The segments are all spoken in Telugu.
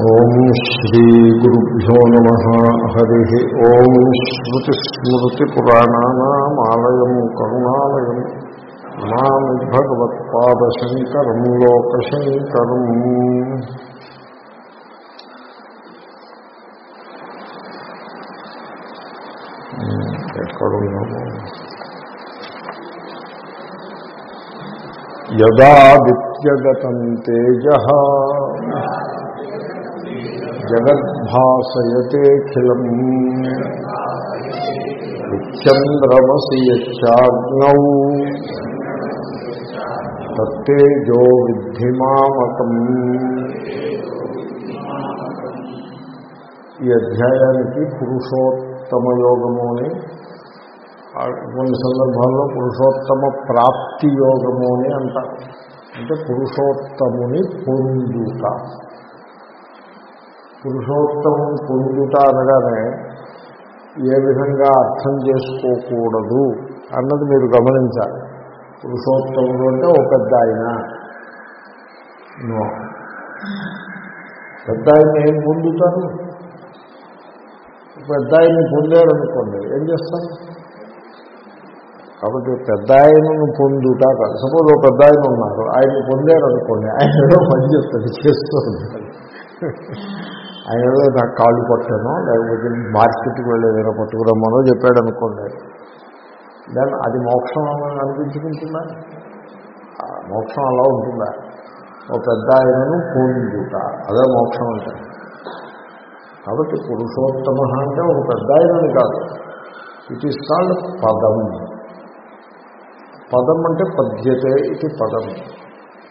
ఓం శ్రీ గురుభ్యో నమ. హరి ఓం శ్రుతిస్మృతిపురాణానామాలయం కరుణాలయం. నమామి భగవత్పాదశంకరం లోకశంకరం. ఎక్కడున్నాము యదా విద్యగతం తేజ. జగద్భాసయతేఖిలం. విచ్చంద్రమసి యచ్చాగ్నౌ తత్తేజో విద్ధిమామకం. ఈ అధ్యాయానికి పురుషోత్తమ యోగము అని కొన్ని సందర్భాల్లో పురుషోత్తమ ప్రాప్తి యోగము అని అంటారు. అంటే పురుషోత్తముని పొందుట. పురుషోత్తమం పొందుట అనగానే ఏ విధంగా అర్థం చేసుకోకూడదు అన్నది మీరు గమనించాలి. పురుషోత్తముడు అంటే ఒక పెద్ద ఆయన. పెద్ద ఆయన ఏం పొందుతారు? పెద్ద ఆయన్ని పొందారనుకోండి ఏం చేస్తారు? కాబట్టి పెద్ద ఆయనను పొందుట సపోజ్ ఒక పెద్ద ఆయన ఉన్నారు ఆయన పొందారనుకోండి ఆయన ఏదో పని చేస్తారు చేస్తూ ఆయన నాకు కాళ్ళు పట్టానో లేకపోతే మార్కెట్కి వెళ్ళి ఏదైనా పట్టుకురమ్మనో చెప్పాడు అనుకోండి. దాన్ని అది మోక్షం అని అనిపించుకుంటుందా? మోక్షం అలా ఉంటుందా? ఒక పెద్ద ఆయనను పూజించుట అదే మోక్షం అంటే. కాబట్టి పురుషోత్తమ అంటే ఒక పెద్ద ఆయనని కాదు. ఇట్ ఈస్ కాల్డ్ పదం. పదం అంటే పద్యతే ఇది పదం.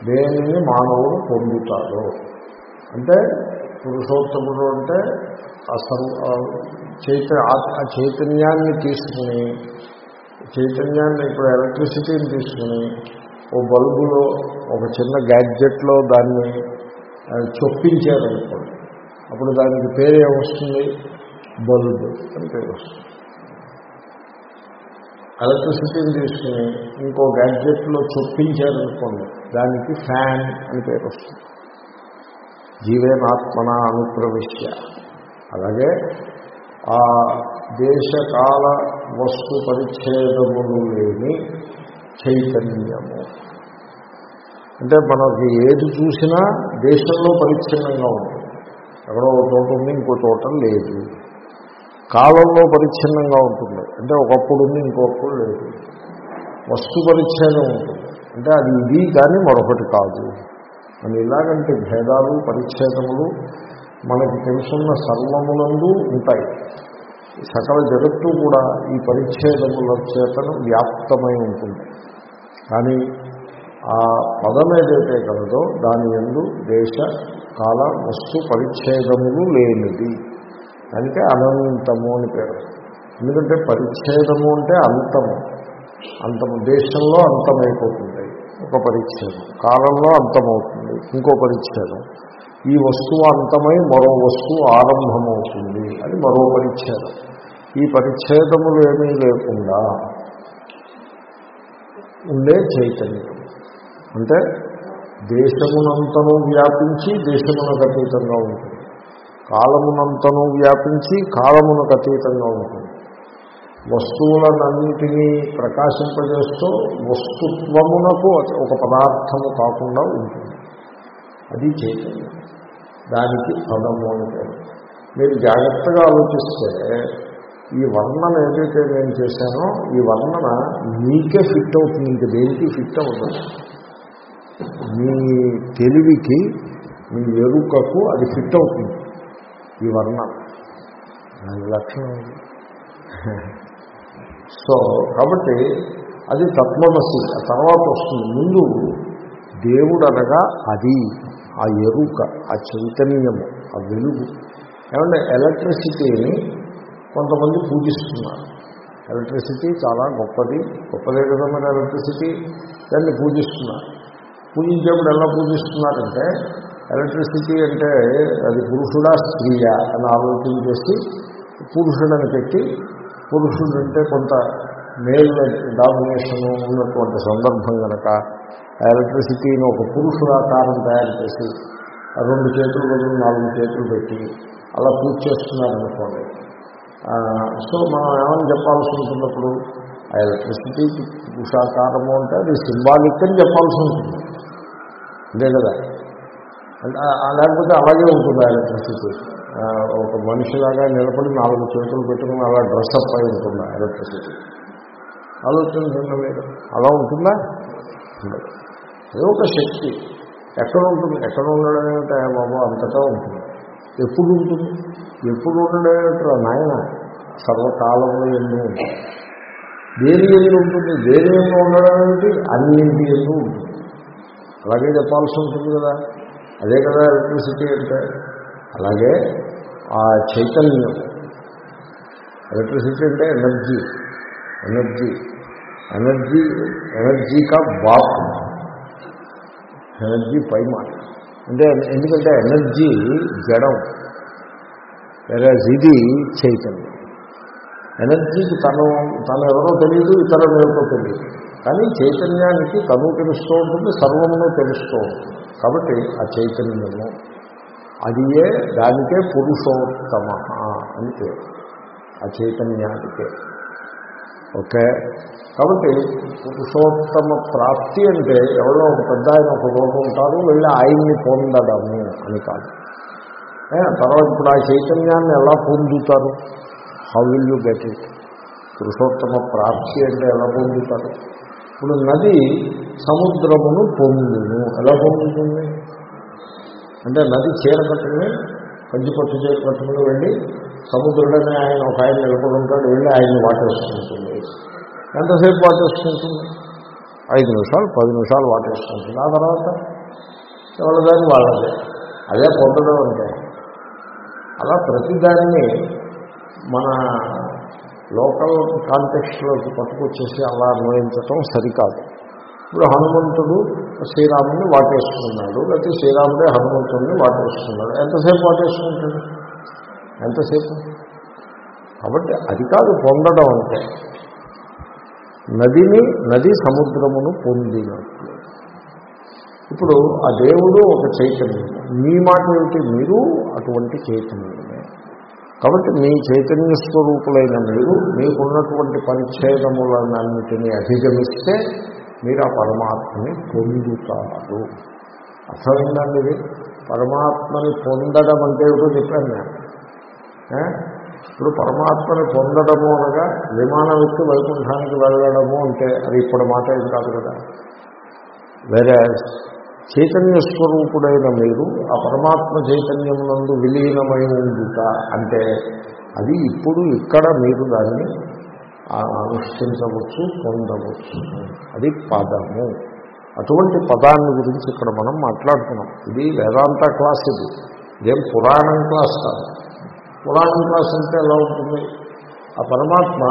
దేనిని మానవుడు పొందుతాడు. అంటే పురుషోత్తముడు అంటే అసలు చైత ఆ చైతన్యాన్ని తీసుకుని చైతన్యాన్ని ఇప్పుడు ఎలక్ట్రిసిటీని తీసుకుని ఓ బల్బులో ఒక చిన్న గ్యాడ్జెట్లో దాన్ని చొప్పించారనుకోండి. అప్పుడు దానికి పేరు ఏమొస్తుంది? బల్బు అని పేరు వస్తుంది. ఎలక్ట్రిసిటీని తీసుకుని ఇంకో గ్యాడ్జెట్లో చొప్పించారనుకోండి దానికి ఫ్యాన్ అని పేరు వస్తుంది. జీవేనాత్మన అనుప్రవిశ్య. అలాగే ఆ దేశకాల వస్తు పరిచ్ఛేదములు లేని చైతన్యము. అంటే మనకి ఏది చూసినా దేశంలో పరిచ్ఛిన్నంగా ఉంటుంది. ఎక్కడో ఒక చోట ఉంది ఇంకో చోట లేదు. కాలంలో పరిచ్ఛిన్నంగా ఉంటుంది. అంటే ఒకప్పుడు ఉంది ఇంకొకప్పుడు లేదు. వస్తు పరిచ్ఛేదం ఉంటుంది. అంటే అది ఇది కానీ మరొకటి కాదు. అని ఇలాగంటే భేదాలు పరిచ్ఛేదములు మనకి తెలుసున్న సర్వములందు ఉంటాయి. సకల జగత్తు కూడా ఈ పరిచ్ఛేదముల చేతను వ్యాప్తమై ఉంటుంది. కానీ ఆ పదం ఏదైతే కలదో దాని ఎందు దేశ కాల వస్తు పరిచ్ఛేదములు లేనిది. అంటే అనంతము అని పేరు. ఎందుకంటే పరిచ్ఛేదము అంటే అంతము. అంతము దేశంలో అంతమైపోతుంది. ఒక పరిచ్ఛేదం. కాలంలో అంతమవుతుంది. ఇంకో పరిచ్ఛేదం. ఈ వస్తువు అంతమై మరో వస్తువు ఆరంభమవుతుంది. అని మరో పరిచ్ఛేదం. ఈ పరిచ్ఛేదములు ఏమీ లేకుండా ఉండే చైతన్యం. అంటే దేశమునంతను వ్యాపించి దేశమునకు అతీతంగా ఉంటుంది. కాలమునంతను వ్యాపించి కాలమునకు అతీతంగా ఉంటుంది. వస్తువులన్నింటినీ ప్రకాశింపజేస్తూ వస్తుత్వమునకు ఒక పదార్థము కాకుండా ఉంటుంది. అది చైతన్యం. దానికి పదము అంటే మీరు జాగ్రత్తగా ఆలోచిస్తే ఈ వర్ణన ఏదైతే నేను చేశానో ఈ వర్ణన మీకే ఫిట్ అవుతుంది. ఇంక దేనికి ఫిట్ అవుతుంది మీ తెలివికి మీ ఎరుకకు అది ఫిట్ అవుతుంది. ఈ వర్ణన. దాని లక్షణం సో కాబట్టి అది తత్వమసి ఆ తర్వాత వస్తుంది ముందు దేవుడు అనగా అది ఆ ఎరుక ఆ చైతన్యము ఆ వెలుగు. ఏమంటే ఎలక్ట్రిసిటీని కొంతమంది పూజిస్తున్నారు. ఎలక్ట్రిసిటీ చాలా గొప్పది గొప్పదే విధమైన ఎలక్ట్రిసిటీ? దాన్ని పూజిస్తున్నారు. పూజించేప్పుడు ఎలా పూజిస్తున్నారంటే ఎలక్ట్రిసిటీ అంటే అది పురుషుడా స్త్రీయా అని ఆలోచన చేసి పురుషుడని పెట్టి పురుషుడు అంటే కొంత మేల్ డామినేషన్ ఉన్నటువంటి సందర్భం కనుక ఎలక్ట్రిసిటీని ఒక పురుషుడాకారం తయారు చేసి రెండు చేతులు బదులు నాలుగు చేతులు పెట్టి అలా పూజ చేస్తున్నారనుకోండి. సో మనం ఏమని చెప్పాల్సి ఉంటున్నప్పుడు ఆ ఎలక్ట్రిసిటీకి పురుషాకారము అంటే అది సింబాలిక్ అని చెప్పాల్సి ఉంటుంది. అంతే కదా? అంటే లేకపోతే అలాగే ఉంటుంది ఎలక్ట్రిసిటీ. ఒక మనిషిలాగా నిలబడి నాలుగు చేతులు పెట్టుకుని అలా డ్రెస్అప్ అయి ఉంటుంది ఎలక్ట్రిసిటీ ఆలోచించండి మీరు. అలా ఉంటుందా? అదే ఒక శక్తి. ఎక్కడ ఉంటుంది? ఎక్కడ ఉండడం ఏమిటా బాబు అంతటా ఉంటుంది. ఎప్పుడు ఉంటుంది? ఎప్పుడు ఉండడం ఏమిట్రా నాయన సర్వకాలంలో ఎన్నో ఉంటుంది దేని ఎందు ఉంటుంది? దేని ఎందు ఉండడం ఏమిటి అన్నింటి ఎందు ఉంటుంది. అలాగే చెప్పాల్సి ఉంటుంది కదా. అదే కదా ఎలక్ట్రిసిటీ అంటే. అలాగే ఆ చైతన్యం. ఎలక్ట్రిసిటీ అంటే ఎనర్జీ. ఎనర్జీ. ఎనర్జీ ఎనర్జీ కా బాప్ ఎనర్జీ పై మాట. అంటే ఎందుకంటే ఎనర్జీ జడం. వెరాజ్ ఇది చైతన్యం. ఎనర్జీకి తను తను ఎవరో తెలియదు ఇతరులు ఎవరో తెలియదు కానీ చైతన్యానికి తను తెలుస్తూ ఉంటుంది సర్వమును తెలుస్తూ ఉంటుంది. కాబట్టి ఆ చైతన్యము. అది ఏ దానికే పురుషోత్తమ. అని పేరు. ఆ చైతన్యానికే ఓకే? కాబట్టి పురుషోత్తమ ప్రాప్తి అంటే ఎవరో ఒక పెద్ద ఆయన ఒక రోజు ఉంటారు వెళ్ళి ఆయన్ని పొందడము అని కాదు. తర్వాత ఇప్పుడు ఆ చైతన్యాన్ని ఎలా పొందుతారు? How will you get it Purushottama ప్రాప్తి అంటే ఎలా పొందుతారు? ఇప్పుడు నది సముద్రమును పొందును. ఎలా పొందుతుంది? అంటే నది చీర కంచి పట్టు చీర పట్టుకుని వెళ్ళి సముద్రుడనే ఆయన ఒక ఆయన నిలబడి ఉంటాడు వెళ్ళి ఆయన్ని వాటేసుకుంటుంది ఎంతసేపు వాటేసుకుంటుంది ఐదు నిమిషాలు పది నిమిషాలు వాటేసుకుంటుంది ఆ తర్వాత ఎవరిదాన్ని వాళ్ళదే. అదే పొందడం అంటే. అలా ప్రతిదాన్ని మన లోకల్ కాంటెక్స్ట్లోకి పట్టుకొచ్చేసి అలా అన్వయించటం సరికాదు. ఇప్పుడు హనుమంతుడు శ్రీరాముని వాటేసుకున్నాడు. లేకపోతే శ్రీరాముడే హనుమంతుడిని వాటేసుకున్నాడు. ఎంతసేపు వాటేసుకుంటాడు? ఎంతసేపు? కాబట్టి అది కాదు పొందడం అంటే. నదిని నది సముద్రమును పొందినట్లు. ఇప్పుడు ఆ దేవుడు ఒక చైతన్యం. మీ మాట ఏమిటి? మీరు అటువంటి చైతన్యమే. కాబట్టి మీ చైతన్య స్వరూపులైన మీరు మీకున్నటువంటి పరిచ్ఛేదములన్నిటినీ అధిగమిస్తే మీరు ఆ పరమాత్మని పొందుతారు. అర్థమైందండి? ఇది పరమాత్మని పొందడం అంటే ఏదో చెప్పాను నేను. ఇప్పుడు పరమాత్మని పొందడము అనగా విమానం ఎక్కి వైకుంఠానికి వెళ్ళడము అంటే అది ఇప్పుడు మాట ఏం కాదు కదా. వేరే చైతన్య స్వరూపుడైన మీరు ఆ పరమాత్మ చైతన్యమునందు విలీనమై ఉండుట అంటే అది ఇప్పుడు ఇక్కడ మీరు దాన్ని అనుష్ఠించవచ్చు పొందవచ్చు. అది పదము. అటువంటి పదాన్ని గురించి ఇక్కడ మనం మాట్లాడుతున్నాం. ఇది వేదాంత క్లాస్ ఇది. ఇదేం పురాణం క్లాస్ కాదు. పురాణం క్లాస్ అంటే ఎలా ఉంటుంది? ఆ పరమాత్మ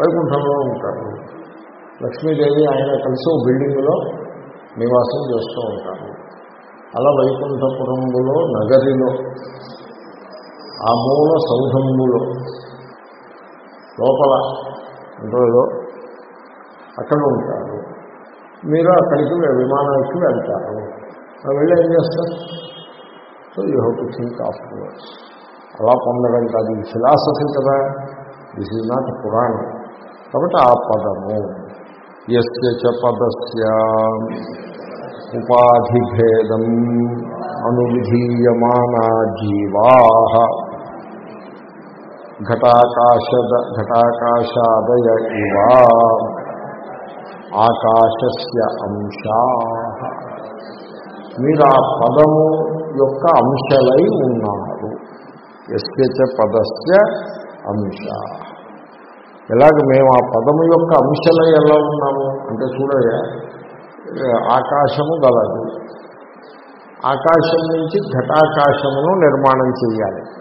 వైకుంఠంలో ఉంటారు లక్ష్మీదేవి ఆయన కలిసి ఓ బిల్డింగ్లో నివాసం చేస్తూ ఉంటారు అలా వైకుంఠపురంలో నగరిలో ఆ మూల సౌధంబులో లోపల అంటే ఏదో అక్కడ ఉంటారు మీరు అక్కడికి విమానం ఎక్కి వెళ్తారు. ఆ వెళ్ళి ఏం చేస్తారు? So you have to think afterwards అలా పొందడం కాదు. ఇది ఫిలాసఫీ కదా. దిస్ ఈజ్ నాట్ పురాణం కాబట్టి ఆ పదము ఎస్య చ పదస్య ఉపాధిభేదం అనువిధీయమానా జీవా ఘటాకాశద ఘటాకాశాదయ ఇవా ఆకాశస్య అంశా. మీరు ఆ పదము యొక్క అంశలై ఉన్నారు. ఎస్యచ పదస్య అంశ. ఎలాగ మేము ఆ పదము యొక్క అంశలై ఎలా ఉన్నాము? అంటే చూడయ్యా ఆకాశము గలదు. ఆకాశం నుంచి ఘటాకాశమును నిర్మాణం చేయాలి.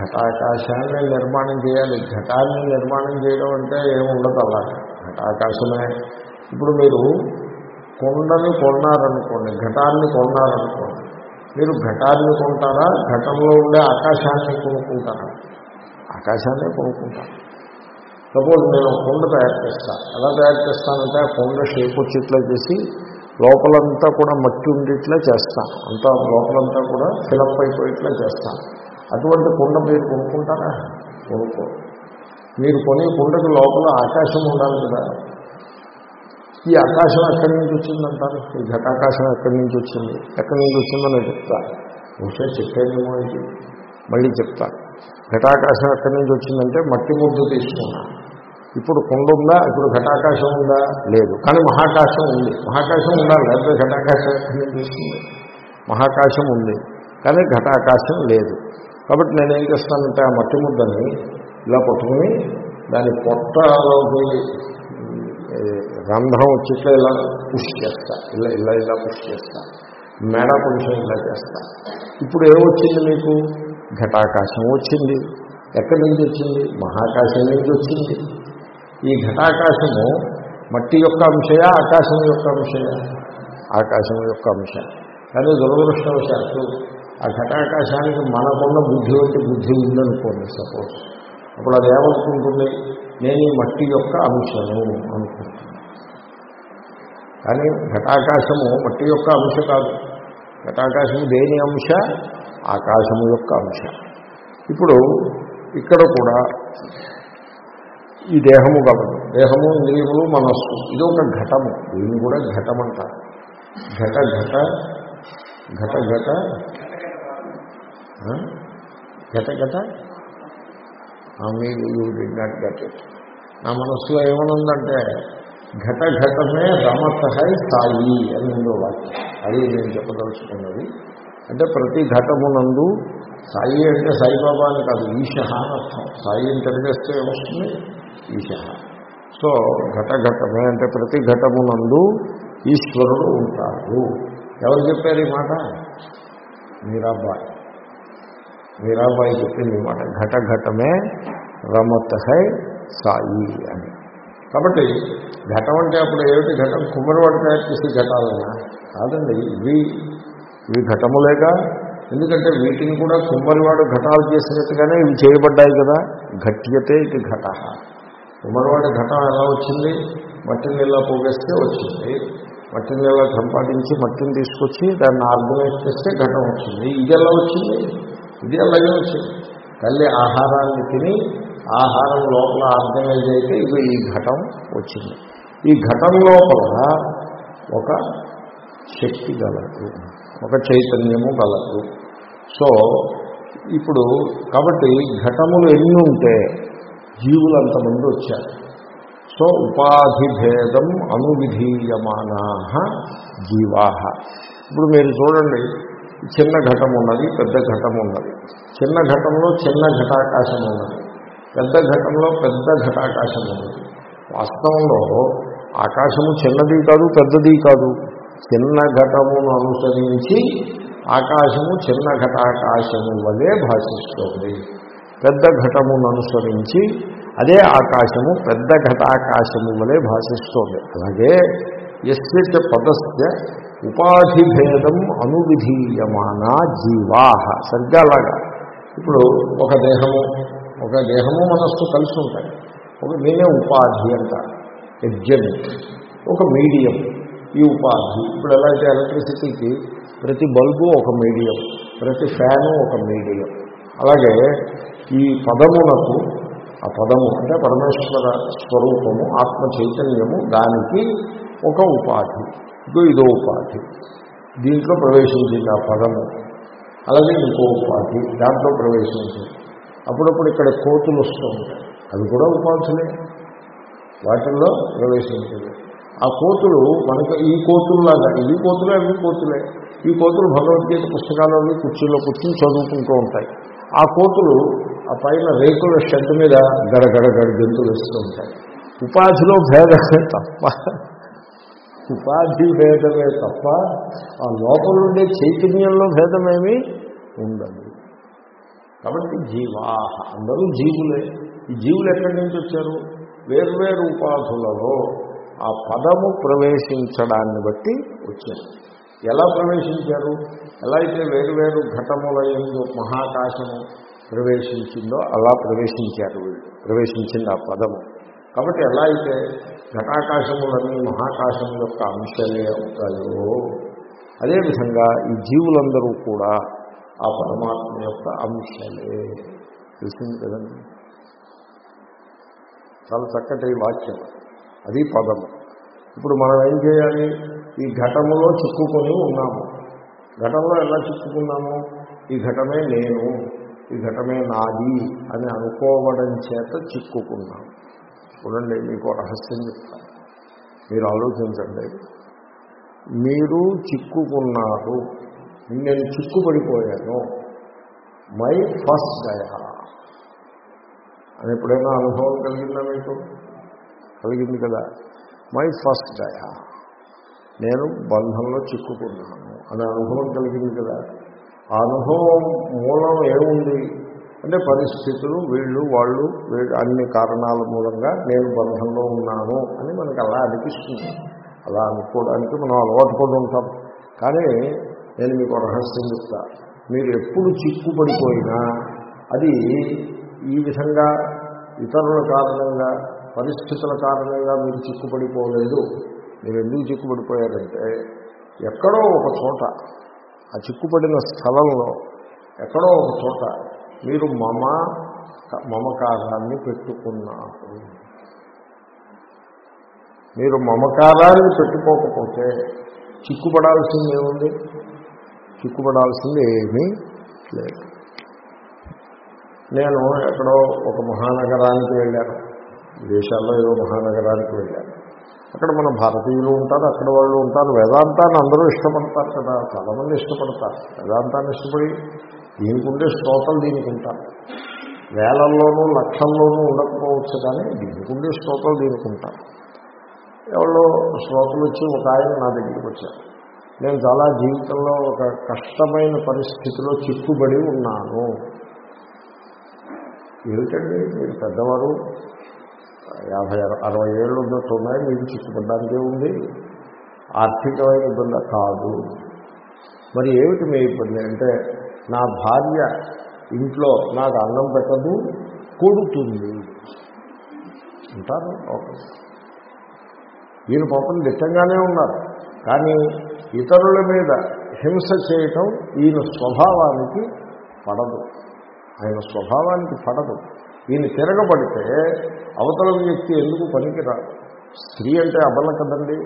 ఘటాకాశాన్ని నిర్మాణం చేయాలి. ఘటాన్ని నిర్మాణం చేయడం అంటే ఏముండదు అలాగే ఘటాకాశమే. ఇప్పుడు మీరు కొండని కొన్నారనుకోండి ఘటాన్ని కొన్నారనుకోండి మీరు ఘటాన్ని కొంటారా? ఘటంలో ఉండే ఆకాశాన్ని కొనుక్కుంటారా? ఆకాశాన్ని కొనుక్కుంటారు. సపోజ్ నేను కొండ తయారు చేస్తాను ఎలా తయారు చేస్తానంటే ఆ కొండ షేప్ వచ్చేట్లా చేసి లోపలంతా కూడా మట్టి ఉండేట్లా చేస్తాను అంతా లోపలంతా కూడా ఫిలప్ అయిపోయేట్లా చేస్తాను అటువంటి కుండ మీరు కొనుక్కుంటారా? కొనుక్కో. మీరు కొనే కుండకు లోపల ఆకాశం ఉండాలి కదా. ఈ ఆకాశం ఎక్కడి నుంచి వచ్చిందంటారు ఈ ఘటాకాశం ఎక్కడి నుంచి వచ్చింది? ఎక్కడి నుంచి వచ్చిందో నేను చెప్తా. బహుశా చెప్పేదేమో ఇది. మళ్ళీ చెప్తా. ఘటాకాశం ఎక్కడి నుంచి వచ్చిందంటే మట్టి ముద్దు తీసుకున్నా. ఇప్పుడు కుండ ఉందా? ఇప్పుడు ఘటాకాశం ఉందా? లేదు. కానీ మహాకాశం ఉంది. మహాకాశం ఉండాలి లేకపోతే ఘటాకాశం ఎక్కడి నుంచి వస్తుంది మహాకాశం ఉంది. కానీ ఘటాకాశం లేదు. కాబట్టి నేనేం చేస్తానంటే ఆ మట్టి ముద్దని ఇలా పట్టుకుని దాని పొట్టలోకి రంధ్రం వచ్చేట్లా ఇలా పుష్ చేస్తా. ఇలా ఇలా ఇలా పుష్ చేస్తా. మేడ కొంచెం ఇలా చేస్తా. ఇప్పుడు ఏమొచ్చింది మీకు? ఘటాకాశం వచ్చింది. ఎక్కడి నుంచి వచ్చింది? మహాకాశం నుంచి వచ్చింది. ఈ ఘటాకాశము మట్టి యొక్క అంశయా ఆకాశం యొక్క అంశయా? ఆకాశం యొక్క అంశ. కానీ దురదృష్టవశాత్తు ఆ ఘటాకాశానికి మనకున్న బుద్ధి వంటి బుద్ధి ఉందనుకోండి సపోజ్ అప్పుడు అది ఏమనుకుంటుంది? నేను ఈ మట్టి యొక్క అంశను అనుకుంటుంది. కానీ ఘటాకాశము మట్టి యొక్క అంశ కాదు. ఘటాకాశము దేని అంశ? ఆకాశము యొక్క అంశ. ఇప్పుడు ఇక్కడ కూడా ఈ దేహము గలదు దేహము ఇంద్రియములు మనస్సు ఇది ఒక ఘటము. దీన్ని కూడా ఘటం అంటారు ఘట ఘట ఘట ఘట గత ఘట మీరు you did not get it నా మనస్సులో ఏమనుందంటే ఘట ఘటమే రమతహై సాయి అని ఉందో వాక్యం. అది నేను చెప్పదలుచుకున్నది. అంటే ప్రతి ఘటమునందు సాయి అంటే సాయిబాబా అని కాదు ఈశ అని అర్థం. సాయి అని తెలియజేస్తే ఏమొస్తుంది? ఈశ సో ఘట ఘటమే అంటే ప్రతి ఘటమునందు ఈశ్వరుడు ఉంటాడు. ఎవరు చెప్పారు ఈ మాట? మీరాబాయి. మీరాబాయి చెప్పింది మాట ఘట ఘటమే రమత హై సాయి అని. కాబట్టి ఘటం అంటే అప్పుడు ఏమిటి ఘటం? కుమ్మరివాడు తయారు చేసే ఘటాలన్నా కాదండి ఇవి ఇవి ఘటములేగా. ఎందుకంటే వీటిని కూడా కుమ్మరివాడు ఘటాలు చేసినట్టుగానే ఇవి చేయబడ్డాయి కదా. ఘట్యతే ఇది ఘట. కుమ్మరివాడి ఘటం ఎలా వచ్చింది? మట్టిని ఇలా పోగేస్తే వచ్చింది. మట్టిని ఇలా సంపాదించి మట్టిని తీసుకొచ్చి దాన్ని ఆర్గనైజ్ చేస్తే ఘటం వచ్చింది. ఇది ఎలా వచ్చింది? ఇది అలాగే వచ్చింది తల్లి ఆహారాన్ని తిని ఆహారం లోపల ఆర్గనైజ్ అయితే ఇది ఈ ఘటం వచ్చింది. ఈ ఘటం లోపల ఒక శక్తి గలదు ఒక చైతన్యము గలదు. సో ఇప్పుడు కాబట్టి ఘటములు ఎన్ని ఉంటే జీవులు అంతమంది వచ్చారు. సో ఉపాధి భేదం అనువిధీయమానా జీవా ఇప్పుడు మీరు చూడండి చిన్న ఘటం ఉన్నది పెద్ద ఘటం ఉన్నది. చిన్న ఘటంలో చిన్న ఘటాకాశం ఉన్నది. పెద్ద ఘటంలో పెద్ద ఘటాకాశం ఉన్నది. వాస్తవంలో ఆకాశము చిన్నది కాదు పెద్దది కాదు. చిన్న ఘటమును అనుసరించి ఆకాశము చిన్న ఘటాకాశము వలె భాషిస్తోంది. పెద్ద ఘటమును అనుసరించి అదే ఆకాశము పెద్ద ఘటాకాశము వలె భాషిస్తోంది. అలాగే ఎస్య పదస్య ఉపాధి భేదం అనువిధీయమానా జీవాహ సరిగ్గా అలాగా ఇప్పుడు ఒక దేహము ఒక దేహము మనస్సు కలిసి ఉంటాయి. ఒక నేనే ఉపాధి అంటారు ఎగ్జెంట్ ఒక మీడియం ఈ ఉపాధి. ఇప్పుడు ఎలా అయితే ఎలక్ట్రిసిటీకి ప్రతి బల్బు ఒక మీడియం ప్రతి ఫ్యాను ఒక మీడియం అలాగే ఈ పదమునకు ఆ పదము అంటే పరమేశ్వర స్వరూపము ఆత్మ చైతన్యము దానికి ఒక ఉపాధి. ఇదో ఇదో ఉపాధి. దీంట్లో ప్రవేశించింది ఆ పదము అలాగే ఇంకో ఉపాధి దాంట్లో ప్రవేశించింది. అప్పుడప్పుడు ఇక్కడ కోతులు వస్తూ ఉంటాయి అవి కూడా ఉపాధులే. వాటిల్లో ప్రవేశించింది. ఆ కోతులు మనకు ఈ కోతుల్లాగా ఇవి కోతులే అవి కోతులే. ఈ కోతులు భగవద్గీత పుస్తకాలలో కుర్చీలో కూర్చుని చదువుకుంటూ ఉంటాయి. ఆ కోతులు ఆ పైన రేకుల షెడ్ మీద గడగడ గడ గెంతులు వేస్తూ ఉంటాయి. ఉపాధిలో భేదమే తప్ప ఉపాధి భేదమే తప్ప ఆ లోపల ఉండే చైతన్యంలో భేదమేమీ ఉండదు. కాబట్టి జీవా అందరూ జీవులే. ఈ జీవులు ఎక్కడి నుంచి వచ్చారు? వేర్వేరు ఉపాధులలో ఆ పదము ప్రవేశించడాన్ని బట్టి వచ్చారు. ఎలా ప్రవేశించారు? ఎలా అయితే వేరువేరు ఘటముల ఎందు మహాకాశము ప్రవేశించిందో అలా ప్రవేశించారు వీళ్ళు. ప్రవేశించింది ఆ పదము. కాబట్టి ఎలా అయితే ఘటాకాశములన్నీ మహాకాశం యొక్క అంశాలే అవుతాయో అదేవిధంగా ఈ జీవులందరూ కూడా ఆ పరమాత్మ యొక్క అంశాలే. తెలిసింది కదండి? చాలా చక్కటి వాక్యం. అది పదము ఇప్పుడు మనం ఏం చేయాలి? ఈ ఘటములో చిక్కుకొని ఉన్నాము. ఘటంలో ఎలా చిక్కుకున్నాము? ఈ ఘటమే నేను ఈ ఘటమే నాది అని అనుకోవడం చేత చిక్కుకున్నాము చూడండి మీకు రహస్యం చెప్తాను మీరు ఆలోచించండి. మీరు చిక్కుకున్నారు. నేను చిక్కుపడిపోయాను. మై ఫస్ట్ దయా. అని ఎప్పుడైనా అనుభవం కలిగిందా మీకు? కలిగింది కదా. మై ఫస్ట్ దయా. నేను బంధంలో చిక్కుకున్నాను. అనే అనుభవం కలిగింది కదా. ఆ అనుభవం మూలం ఏముంది? అంటే పరిస్థితులు వీళ్ళు వాళ్ళు వీళ్ళు అన్ని కారణాల మూలంగా నేను బంధంలో ఉన్నాను అని మనకు అలా అనిపిస్తుంది. అలా అనుకోవడానికి మనం అలవాటు పడి ఉంటాం. కానీ నేను మీకు రహస్యం చెప్తా. మీరు ఎప్పుడు చిక్కుపడిపోయినా అది ఈ విధంగా ఇతరుల కారణంగా పరిస్థితుల కారణంగా మీరు చిక్కుపడిపోలేదు. మీరు ఎందుకు చిక్కుపడిపోయారంటే ఎక్కడో ఒక చోట ఆ చిక్కుపడిన స్థలంలో ఎక్కడో ఒక చోట మీరు మమ మమకారాన్ని పెట్టుకున్నారు. మీరు మమకారాన్ని పెట్టుకోకపోతే చిక్కుపడాల్సింది ఏముంది? చిక్కుపడాల్సింది ఏమీ లేదు. నేను ఎక్కడో ఒక మహానగరానికి వెళ్ళాను. దేశాల్లో ఏదో మహానగరానికి వెళ్ళాను. అక్కడ మన భారతీయులు ఉంటారు అక్కడ వాళ్ళు ఉంటారు వేదాంతాన్ని అందరూ ఇష్టపడతారు కదా చాలామంది ఇష్టపడతారు. వేదాంతాన్ని ఇష్టపడి దీనికి ఉండే శ్రోతలు దీనికి ఉంటారు. వేలల్లోనూ లక్షల్లోనూ ఉండకపోవచ్చు కానీ దీనికి ఉండే శ్రోతలు దీనికి ఉంటారు. ఎవరో శ్రోతలు వచ్చి ఒక ఆయన నా దగ్గరికి వచ్చారు. నేను చాలా జీవితంలో ఒక కష్టమైన పరిస్థితిలో చిక్కుబడి ఉన్నాను. ఏమిటండి? మీరు పెద్దవారు యాభై అరవై ఏళ్ళు ఉన్నట్టున్నాయి మీరు మీకు ఉంది. ఆర్థికమైన ఇబ్బంది కాదు. మరి ఏమిటి మీ ఇబ్బంది అంటే నా భార్య ఇంట్లో నాకు అన్నం పెట్టదు కొడుతుంది. అంటారు. ఈయన పాపం దిట్టంగానే ఉన్నారు. కానీ ఇతరుల మీద హింస చేయటం ఈయన స్వభావానికి పడదు. ఆయన స్వభావానికి పడదు. ఈయన తిరగబడితే అవతల వ్యక్తి ఎందుకు పనికిరాదు స్త్రీ అంటే అబల కదండి.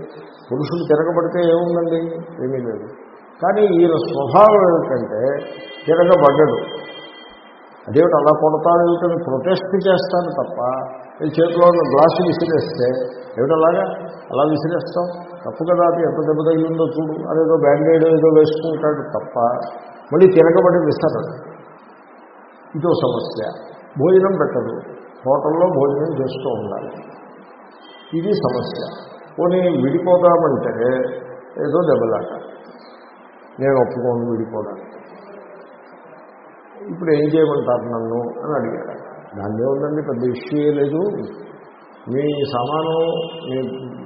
పురుషులు తిరగబడితే ఏముందండి? ఏమీ లేదు. కానీ ఈయన స్వభావం ఏమిటంటే తిరగబడ్డడు అదేమిటి అలా కొడతాడు ఏమిటని ప్రొటెస్ట్ చేస్తాను తప్ప ఈ చేతిలో ఉన్న గ్లాసు విసిరేస్తే ఏమిటలాగా అలా విసిరేస్తాం. తప్పు కదా అది ఎంత దెబ్బ తగిలిందో చూడు. అదేదో బ్యాండేడ్ ఏదో వేసుకుంటాడు తప్ప మళ్ళీ తిరగబడి విసరడు. ఇదో సమస్య. భోజనం పెట్టదు హోటల్లో భోజనం చేస్తూ ఉండాలి. ఇది సమస్య. పోనీ విడిపోదామంటే ఏదో దెబ్బలాట. నేను ఒప్పుకోను విడిపోవడానికి ఇప్పుడు ఏం చేయమంటారు నన్ను అని అడిగాడు దాన్ని ఉందండి పెద్ద ఇష్యూ లేదు. మీ సామాను మీ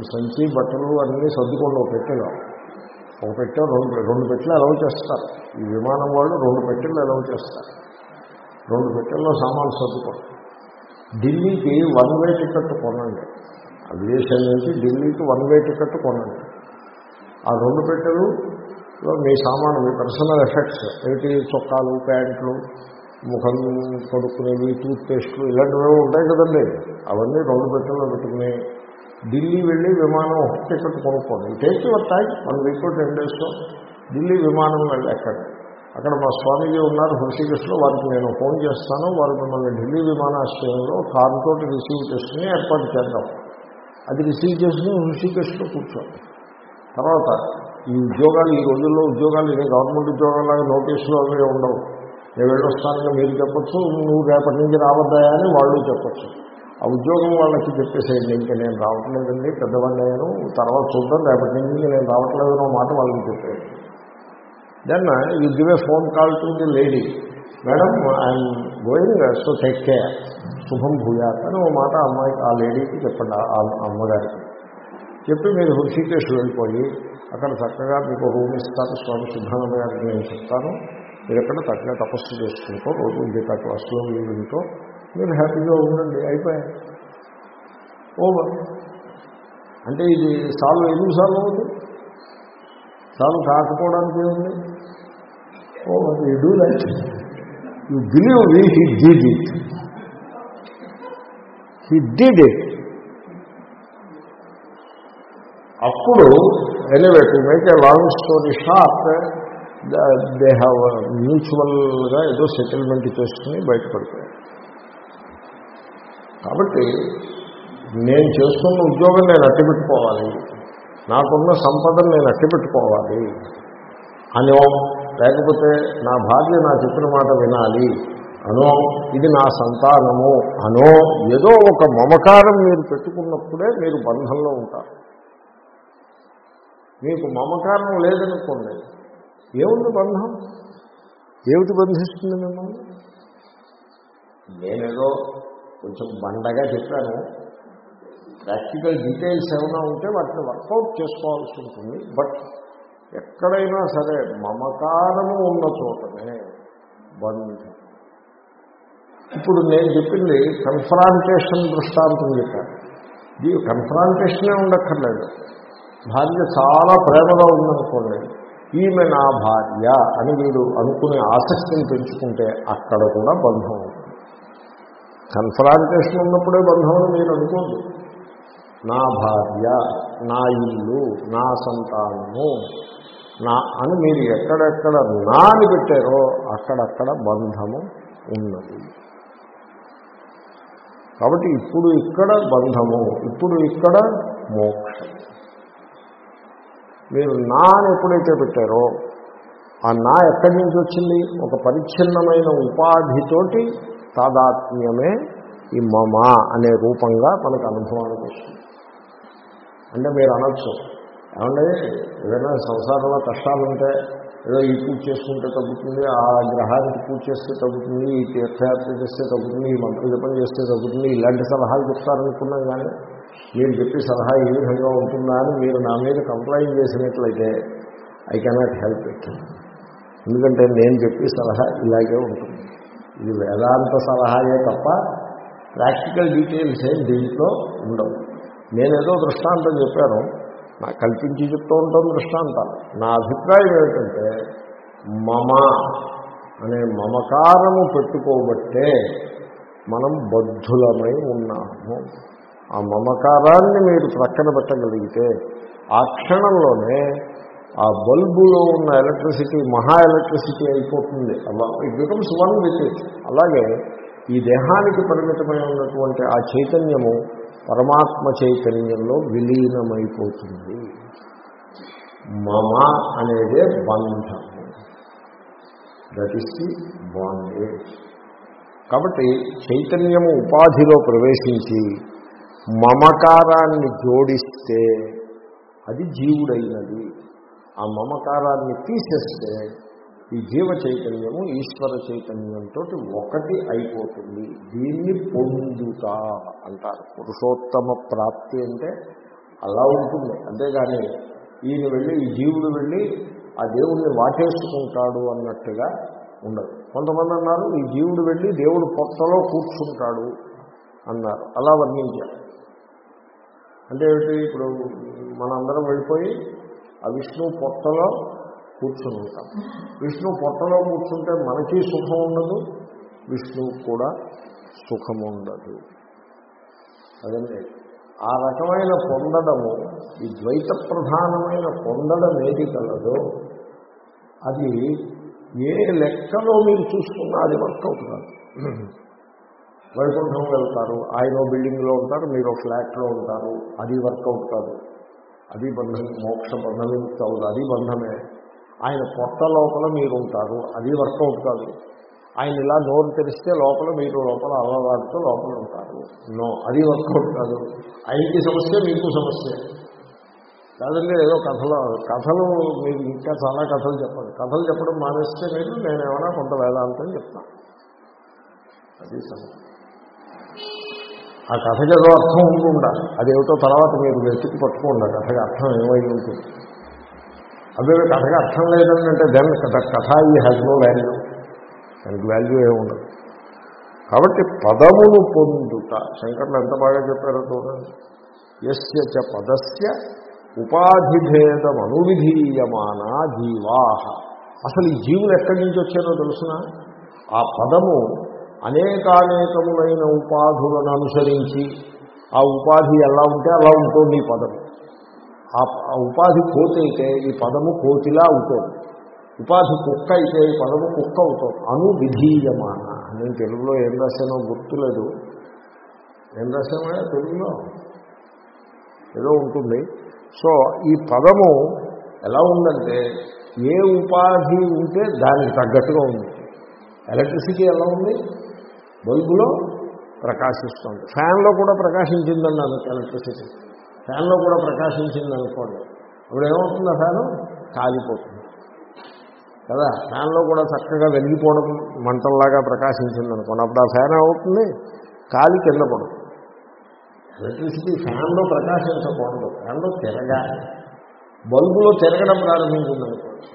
సంచి బట్టలు అన్నీ సర్దుకోండి. ఒక పెట్టెలో ఒక పెట్టె రెండు రెండు పెట్టెలు అలౌ చేస్తారు. ఈ విమానం వాళ్ళు రెండు పెట్టెలు అలౌ చేస్తారు. రెండు పెట్టెల్లో సామాన్లు సర్దుకోండి ఢిల్లీకి వన్ వే టికెట్ కొనండి. ఆ విదేశం నుంచి ఢిల్లీకి వన్ వే టికెట్ కొనండి. ఆ రెండు పెట్టెలు మీ సామాను మీ పర్సనల్ ఎఫెక్ట్స్ ఏమిటి చొక్కాలు ప్యాంట్లు ముఖం కొడుకునేవి టూత్ పేస్ట్లు ఇలాంటివి ఉంటాయి కదండి. అవన్నీ రెండు పెట్టెల్లో పెట్టుకుని ఢిల్లీ వెళ్ళి విమానం టికెట్ కొనుక్కోండి. Take your time one week ten డేస్లో ఢిల్లీ విమానం వెళ్ళి ఎక్కండి. అక్కడ మా స్వామీజీ ఉన్నారు హృషికృష్ణులు వారికి నేను ఫోన్ చేస్తాను వారు మిమ్మల్ని ఢిల్లీ విమానాశ్రయంలో కారుతో రిసీవ్ చేసుకుని ఏర్పాటు చేద్దాం. అది రిసీవ్ చేసుకుని హృషికేశ్లో కూర్చోండి తర్వాత ఈ ఉద్యోగాలు ఈ రోజుల్లో ఉద్యోగాలు ఇదే గవర్నమెంట్ ఉద్యోగాలు నోటీసులు అవి ఉండవు. నేను వెళ్ళొస్తానని మీరు చెప్పచ్చు నువ్వు రేపటి నుంచి రావద్దాయా అని వాళ్ళు చెప్పచ్చు. ఆ ఉద్యోగం వాళ్ళకి చెప్పేసేయండి ఇంకా నేను రావట్లేదండి పెద్దవాడిని నేను తర్వాత చూద్దాం రేపటి నుంచి నేను రావట్లేదు మాట వాళ్ళకి చెప్పేయండి. Then you give a phone call to the lady madam I'm going so take care శుభం భూయాత్ అని ఓ మాట అమ్మాయి ఆ లేడీకి చెప్పండి అమ్మగారికి. చెప్పి మీరు హృషికేశ్ వెళ్ళిపోయి అక్కడ చక్కగా మీకు రూమ్ ఇస్తారు స్వామి సిద్ధానంద గారికి నేను చెప్తాను. మీరు ఎక్కడ చక్కగా తపస్సు చేసుకుంటూ రోజు గీతా క్లాసులో వింటూ మీరు హ్యాపీగా ఉండండి అయిపోయాయి. Oh, ఓవర్ అంటే ఇది సాల్వ్ ఎందుకు సాల్వ్ అవుతుంది? సాల్వ్ కాకపోవడానికి ఏముంది? Over you do that you believe we he did it he did it అప్పుడు anyway to make a long story short they have మ్యూచువల్గా ఏదో సెటిల్మెంట్ చేసుకుని బయటపడతాయి కాబట్టి నేను చేస్తున్న ఉద్యోగం నేను అట్టిపెట్టుకోవాలి. నాకున్న సంపదను నేను అట్టిపెట్టుకోవాలి. అని లేకపోతే నా భార్య నా చెప్పిన మాట వినాలి. అనో ఇది నా సంతానము. అనో ఏదో ఒక మమకారం మీరు పెట్టుకున్నప్పుడే మీరు బంధంలో ఉంటారు. మీకు మమకారం లేదనుకోండి ఏముంది బంధం? ఏమిటి బంధిస్తుంది మిమ్మల్ని? నేనేదో కొంచెం బండగా చెప్పాను. ప్రాక్టికల్ డీటెయిల్స్ ఏమైనా ఉంటే వాటిని వర్కౌట్ చేసుకోవాల్సి ఉంటుంది. బట్ ఎక్కడైనా సరే మమకారము ఉన్న చోటనే బంధం. ఇప్పుడు నేను చెప్పింది కన్ఫ్రాంటేషన్ దృష్టాంతం చెప్పాను. ఇది కన్ఫ్రాంటేషనే ఉండక్కర్లేదు. భార్య చాలా ప్రేమగా ఉందనుకోండి ఈమె నా భార్య అని వీడు అనుకునే ఆసక్తిని పెంచుకుంటే అక్కడ కూడా బంధం ఉంటుంది. కన్ఫ్రాంటేషన్ ఉన్నప్పుడే బంధం అని మీరు అనుకోండి నా భార్య నా ఇల్లు నా సంతానము నా అని మీరు ఎక్కడెక్కడ నా అని పెట్టారో అక్కడక్కడ బంధము ఉన్నది. కాబట్టి ఇప్పుడు ఇక్కడ బంధము ఇప్పుడు ఇక్కడ మోక్షం. మీరు నా అని ఎప్పుడైతే పెట్టారో ఆ నా ఎక్కడి నుంచి వచ్చింది? ఒక పరిచ్ఛిన్నమైన ఉపాధితోటి తాదాత్మ్యమే ఈ మమ అనే రూపంగా మనకు అనుభవానికి వస్తుంది. అంటే మీరు అనొచ్చు ఏమంటే ఏదైనా సంసారంలో కష్టాలుంటే ఏదో ఈ పూజ చేసుకుంటే తగ్గుతుంది ఆ గ్రహానికి పూజ చేస్తే తగ్గుతుంది ఈ తీర్థయాత్ర చేస్తే తగ్గుతుంది ఈ మంత్ర జపం చేస్తే తగ్గుతుంది ఇలాంటి సలహాలు చెప్తారనుకున్నాం కానీ మీరు చెప్పే సలహా ఏ విధంగా ఉంటుందా అని మీరు నా మీద కంప్లైంట్ చేసినట్లయితే ఐ కెనాట్ హెల్ప్ ఇట్. ఎందుకంటే నేను చెప్పే సలహా ఇలాగే ఉంటుంది. ఇది వేదాంత సలహాయే తప్ప ప్రాక్టికల్ డీటెయిల్స్ ఏం దీంట్లో ఉండవు. నేనేదో దృష్టాంతం చెప్పాను. నాకు కల్పించి చెప్తూ ఉంటాం దృష్టాంతాలు. నా అభిప్రాయం ఏమిటంటే మమ అనే మమకారము పెట్టుకోబట్టే మనం బద్ధులమై ఉన్నాము. ఆ మమకారాన్ని మీరు ప్రక్కన పెట్టగలిగితే ఆ క్షణంలోనే ఆ బల్బులో ఉన్న ఎలక్ట్రిసిటీ మహా ఎలక్ట్రిసిటీ అయిపోతుంది. అలా it becomes one with it అలాగే ఈ దేహానికి పరిమితమై ఉన్నటువంటి ఆ చైతన్యము పరమాత్మ చైతన్యంలో విలీనమైపోతుంది. మమ అనేదే బంధము దట్ ఈస్ ది బాండేజ్ కాబట్టి చైతన్యము ఉపాధిలో ప్రవేశించి మమకారాన్ని జోడిస్తే అది జీవుడైనది. ఆ మమకారాన్ని తీసేస్తే ఈ జీవ చైతన్యము ఈశ్వర చైతన్యంతో ఒకటి అయిపోతుంది. దీన్ని పొందుట అంటారు. పురుషోత్తమ ప్రాప్తి అంటే అలా ఉంటుంది. అంతేగాని ఈయన వెళ్ళి ఈ జీవుడు వెళ్ళి ఆ దేవుణ్ణి వాటేసుకుంటాడు అన్నట్టుగా ఉండదు. కొంతమంది అన్నారు ఈ జీవుడు వెళ్ళి దేవుడు పొట్టలో కూర్చుంటాడు అన్నారు. అలా వర్ణించారు. అంటే ఇప్పుడు మనందరం వెళ్ళిపోయి ఆ విష్ణు పొట్టలో కూర్చుని ఉంటాం. విష్ణు పొట్టలో కూర్చుంటే మనకి సుఖం ఉండదు విష్ణువుకి కూడా సుఖం ఉండదు అదండి. ఆ రకమైన పొందడము ఈ ద్వైత ప్రధానమైన పొందడం ఏది కలదో అది ఏ లెక్కలో మీరు చూసుకున్నా అది వర్కౌట్ కాదు. వైకుంఠం వెళ్తారు ఆయన బిల్డింగ్లో ఉంటారు మీరు ఫ్లాట్లో ఉంటారు అది వర్కౌట్ కాదు. అది బంధం మోక్ష బంధం అవుతుంది అది బంధమే. ఆయన పొట్ట లోపల మీరు ఉంటారు. అది వర్కౌట్ కాదు. ఆయన ఇలా నోరు తెరిస్తే లోపల మీరు లోపల అలవాటుతో లోపల ఉంటారు. నో అది వర్కౌట్ కాదు. ఆయనకి సమస్య మీకు సమస్య. కాదండి ఏదో కథలు కథలు మీరు ఇంకా చాలా కథలు చెప్పండి కథలు చెప్పడం మానేస్తే మీరు నేను ఏమైనా కొంత వేదాంతం చెప్తాను. అది సమస్య. ఆ కథకి ఏదో అర్థం ఉంటుందా అదేమిటో తర్వాత మీరు వెతికి పట్టుకోండి. ఆ కథకి అర్థం ఏమై ఉంటుంది? అదే కథకి అర్థం లేదంటే దెన్ కథ ఈ హ్యాజ్ నో వాల్యూ దానికి వాల్యూ ఏముండదు కాబట్టి పదమును పొందుట శంకర్లు ఎంత బాగా చెప్పారో చూడండి. ఎస్య చ పదస్య ఉపాధిభేదమనువిధీయమానా జీవాహ అసలు ఈ జీవులు ఎక్కడి నుంచి వచ్చారో తెలుసిన? ఆ పదము అనేకానేకములైన ఉపాధులను అనుసరించి ఆ ఉపాధి ఎలా ఉంటే అలా ఉంటుంది ఈ పదము ఆ ఆ ఉపాధి కోతి అయితే ఈ పదము కోతిలా అవుతుంది. ఉపాధి కుక్క అయితే ఈ పదము కుక్క అవుతుంది. అనువిధీయమాన. నేను తెలుగులో ఏం రాశానో గుర్తులేదు. ఏం రాశామా తెలుగులో? ఏదో ఉంటుంది. సో ఈ పదము ఎలా ఉందంటే ఏ ఉపాధి ఉంటే దానికి తగ్గట్టుగా ఉంది. ఎలక్ట్రిసిటీ ఎలా ఉంది? బల్బులో ప్రకాశిస్తుంది. ఫ్యాన్లో కూడా ప్రకాశించిందండి ఎలక్ట్రిసిటీ. ఫ్యాన్లో కూడా ప్రకాశించింది అనుకోండి ఇప్పుడు ఏమవుతుంది ఆ ఫ్యాను? కాలిపోతుంది. కదా? ఫ్యాన్లో కూడా చక్కగా వెలిగిపోవడం మంటల్లాగా ప్రకాశించింది అనుకోండి అప్పుడు ఆ ఫ్యాన్ అవుతుంది కాలి కింద పడుతుంది. ఎలక్ట్రిసిటీ ఫ్యాన్లో ప్రకాశించకూడదు. ఫ్యాన్లో తిరగాలి. బల్బులో తిరగడం ప్రారంభించింది అనుకోండి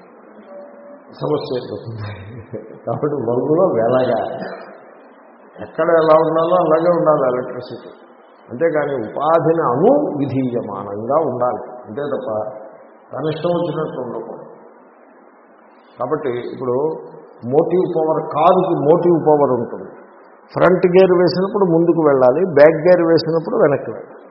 సమస్య అయిపోతుంది కాబట్టి బల్బులో వెలగాలి. ఎక్కడ ఎలా ఉండాలో అలాగే ఉండాలి ఎలక్ట్రిసిటీ. అంతేకాని ఉపాధిని అను విధీయమానంగా ఉండాలి. అంతే తప్ప తన ఇష్టం వచ్చినట్టు ఉండకూడదు. కాబట్టి ఇప్పుడు మోటివ్ పవర్ కారుకి మోటివ్ పవర్ ఉంటుంది. ఫ్రంట్ గేర్ వేసినప్పుడు ముందుకు వెళ్ళాలి బ్యాక్ గేర్ వేసినప్పుడు వెనక్కి వెళ్ళాలి.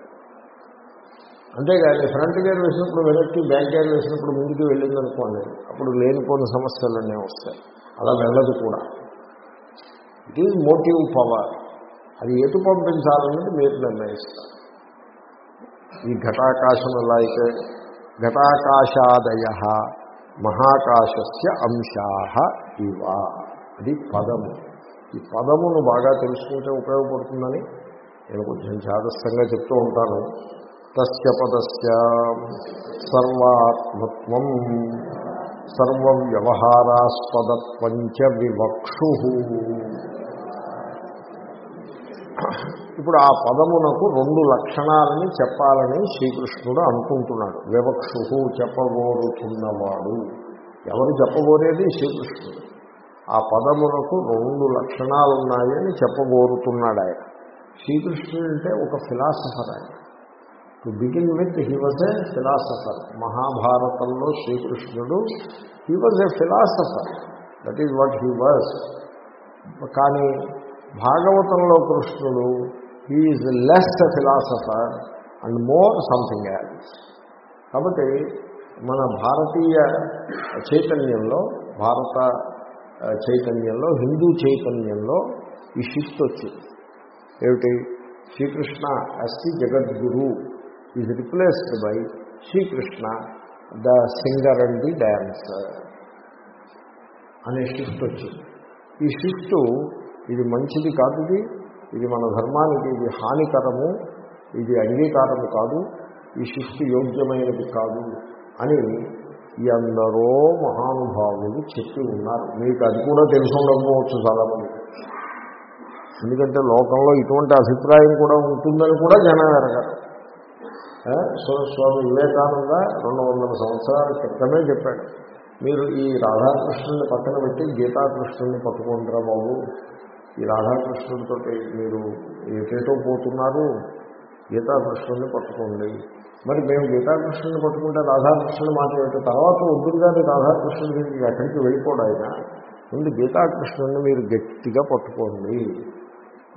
అంతేగాని ఫ్రంట్ గేర్ వేసినప్పుడు వెనక్కి బ్యాక్ గేర్ వేసినప్పుడు ముందుకు వెళ్ళింది అనుకోండి అప్పుడు లేనిపోయిన సమస్యలన్నీ వస్తాయి. అలా వెళ్ళదు కూడా. ఇట్ ఈజ్ మోటివ్ పవర్ అది ఎటు పంపించాలన్నది మీరు నిర్ణయిస్తారు. ఈ ఘటాకాశం ఎలా అయితే ఘటాకాశాదయ మహాకాశస్య అంశా ఇవ. అది పదము. ఈ పదమును బాగా తెలుసుకుంటే ఉపయోగపడుతుందని నేను కొంచెం జాగ్రత్తగా చెప్తూ ఉంటాను. తస్య పదస్య సర్వాత్మత్వం సర్వవ్యవహారాస్పదత్వంచ వివక్షు. ఇప్పుడు ఆ పదమునకు రెండు లక్షణాలని చెప్పాలని శ్రీకృష్ణుడు అనుకుంటున్నాడు వివక్షు చెప్పబోరుతున్నవాడు. ఎవరు చెప్పబోరేది? శ్రీకృష్ణుడు. ఆ పదమునకు రెండు లక్షణాలు ఉన్నాయని చెప్పబోరుతున్నాడు ఆయన. శ్రీకృష్ణుడు అంటే ఒక ఫిలాసఫర్ ఆయన. To begin with he was a philosopher. మహాభారతంలో శ్రీకృష్ణుడు he was a philosopher. That is what he was. కానీ భాగవతంలో కృష్ణుడు he is less philosopher and more something as కాబట్టి మన భారతీయ చైతన్యంలో భారత చైతన్యంలో హిందూ చైతన్యంలో ఈ షిఫ్ట్ వచ్చింది. ఏమిటి? శ్రీకృష్ణ అస్తి జగద్గురు is replaced by Srikrishna the singer and the dancer అనే షిఫ్ట్ వచ్చింది. ఈ షిఫ్ట్ ఇది మంచిది కాదు ఇది ఇది మన ధర్మానికి ఇది హానికరము ఇది అంగీకారము కాదు ఈ షిఫ్ట్ యోగ్యమైనది కాదు అని ఎందరో మహానుభావులు చెప్పి ఉన్నారు. మీకు అది కూడా తెలిసి ఉండకపోవచ్చు చాలామంది. ఎందుకంటే లోకంలో ఇటువంటి అభిప్రాయం కూడా ఉంటుందని కూడా జనం ఎరగారు సో స్వామి వివేకానంద రెండు వందల సంవత్సరాల క్రితమే చెప్పాడు మీరు ఈ రాధాకృష్ణుని పక్కన పెట్టి గీతాకృష్ణుని పట్టుకుంటారా బాబు. ఈ రాధాకృష్ణుడితో మీరు ఏటేటో పోతున్నారు గీతాకృష్ణుడిని పట్టుకోండి. మరి మేము గీతాకృష్ణుని పట్టుకుంటే రాధాకృష్ణుని మాట్లాడితే తర్వాత వద్దురు కానీ రాధాకృష్ణుడి ఎక్కడికి వెళ్ళిపోడు ఆయన. ముందు గీతాకృష్ణుని మీరు గట్టిగా పట్టుకోండి.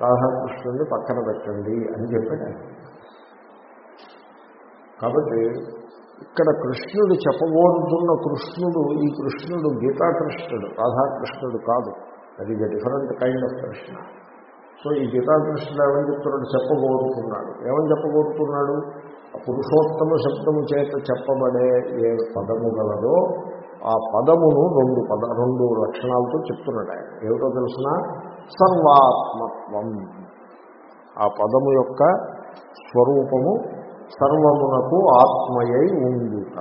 రాధాకృష్ణుని పక్కన పెట్టండి అని చెప్పాడు కాబట్టి ఇక్కడ కృష్ణుడు చెప్పబోతున్న కృష్ణుడు ఈ కృష్ణుడు గీతాకృష్ణుడు రాధాకృష్ణుడు కాదు. అది is different kind of Krishna so ఈ గీతాకృష్ణుడు ఏమని చెప్తున్నాడు? చెప్పబోతున్నాడు. ఏమని చెప్పబోతున్నాడు? ఆ పురుషోత్తమ శబ్దము చేత చెప్పబడే ఏ పదము గలదో ఆ పదమును రెండు పద రెండు లక్షణాలతో చెప్తున్నాడు ఆయన. ఏమిటో తెలిసిన? సర్వాత్మత్వం. ఆ పదము యొక్క స్వరూపము సర్వమునకు ఆత్మయై ఉండుట.